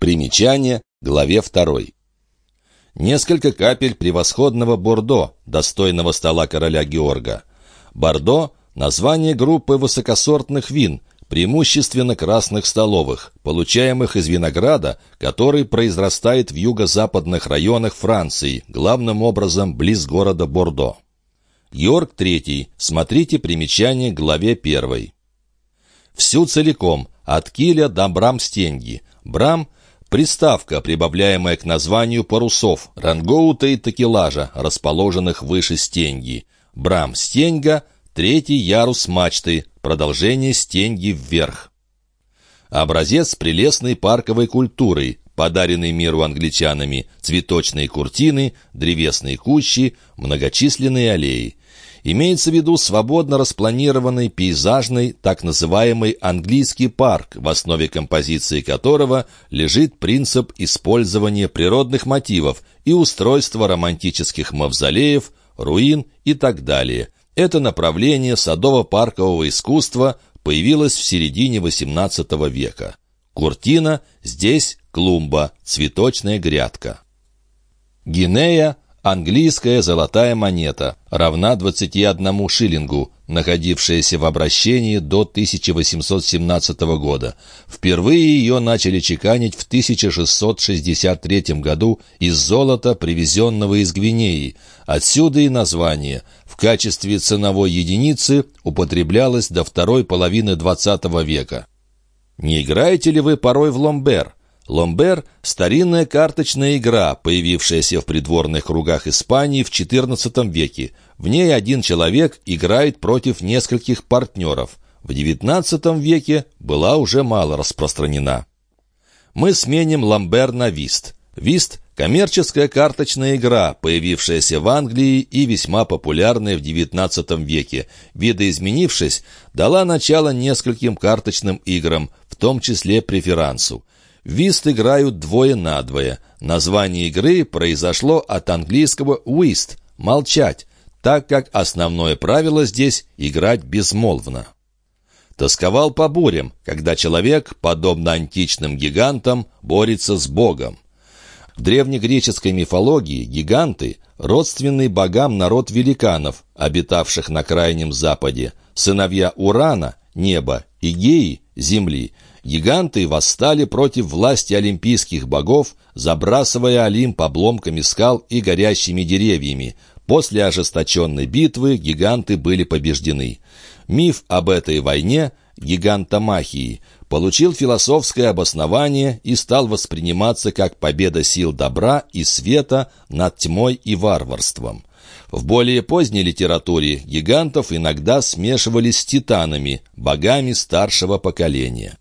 Примечание, главе 2. Несколько капель превосходного Бордо, достойного стола короля Георга. Бордо – название группы высокосортных вин, преимущественно красных столовых, получаемых из винограда, который произрастает в юго-западных районах Франции, главным образом близ города Бордо. Георг III. Смотрите примечание к главе 1. Всю целиком, от киля до брамстенги. Брам – приставка, прибавляемая к названию парусов, рангоута и такелажа, расположенных выше стенги. Брам-стенга – третий ярус мачты, продолжение стенги вверх. Образец прелестной парковой культуры, подаренный миру англичанами, цветочные куртины, древесные кущи, многочисленные аллеи. Имеется в виду свободно распланированный пейзажный, так называемый английский парк, в основе композиции которого лежит принцип использования природных мотивов и устройства романтических мавзолеев, руин и так далее. Это направление садово-паркового искусства появилось в середине XVIII века. Куртина, здесь клумба, цветочная грядка. Гинея Английская золотая монета равна 21 шиллингу, находившаяся в обращении до 1817 года. Впервые ее начали чеканить в 1663 году из золота, привезенного из Гвинеи. Отсюда и название. В качестве ценовой единицы употреблялось до второй половины XX века. Не играете ли вы порой в ломбер? Ломбер – старинная карточная игра, появившаяся в придворных кругах Испании в XIV веке. В ней один человек играет против нескольких партнеров. В XIX веке была уже мало распространена. Мы сменим ломбер на вист. Вист – коммерческая карточная игра, появившаяся в Англии и весьма популярная в XIX веке. Видоизменившись, дала начало нескольким карточным играм, в том числе преферансу. Вист играют двое на двое. Название игры произошло от английского «whist» — «молчать», так как основное правило здесь — играть безмолвно. Тосковал по бурям, когда человек, подобно античным гигантам, борется с Богом. В древнегреческой мифологии гиганты — родственный богам народ великанов, обитавших на Крайнем Западе, сыновья Урана — неба, и Геи — земли — Гиганты восстали против власти олимпийских богов, забрасывая Олимп обломками скал и горящими деревьями. После ожесточенной битвы гиганты были побеждены. Миф об этой войне, гигантомахии, получил философское обоснование и стал восприниматься как победа сил добра и света над тьмой и варварством. В более поздней литературе гигантов иногда смешивали с титанами, богами старшего поколения.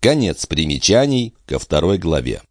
Конец примечаний ко второй главе.